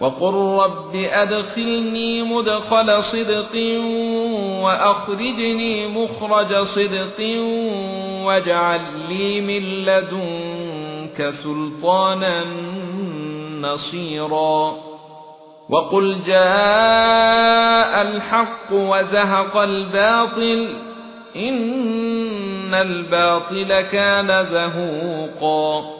وقل رب أدخلني مدخل صدق وأخرجني مخرج صدق واجعل لي من لدنك سلطانا نصيرا. وقل جاء الحق وزهق الباطل إن الباطل كان زهوقا.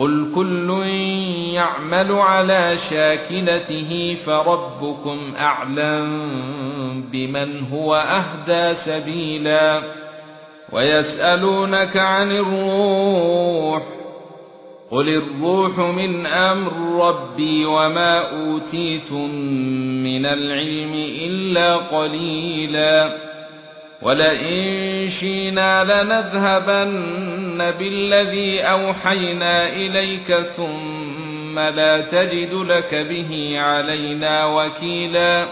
قل كل يعمل على شاكلته فربكم اعلم بمن هو اهدى سبيلا ويسالونك عن الروح قل الروح من أمر ربي وما اوتيتم من العلم الا قليلا ولئن شئنا لنذهبن بالذي أوحينا إليك ثم لا تجد لك به علينا وكيلا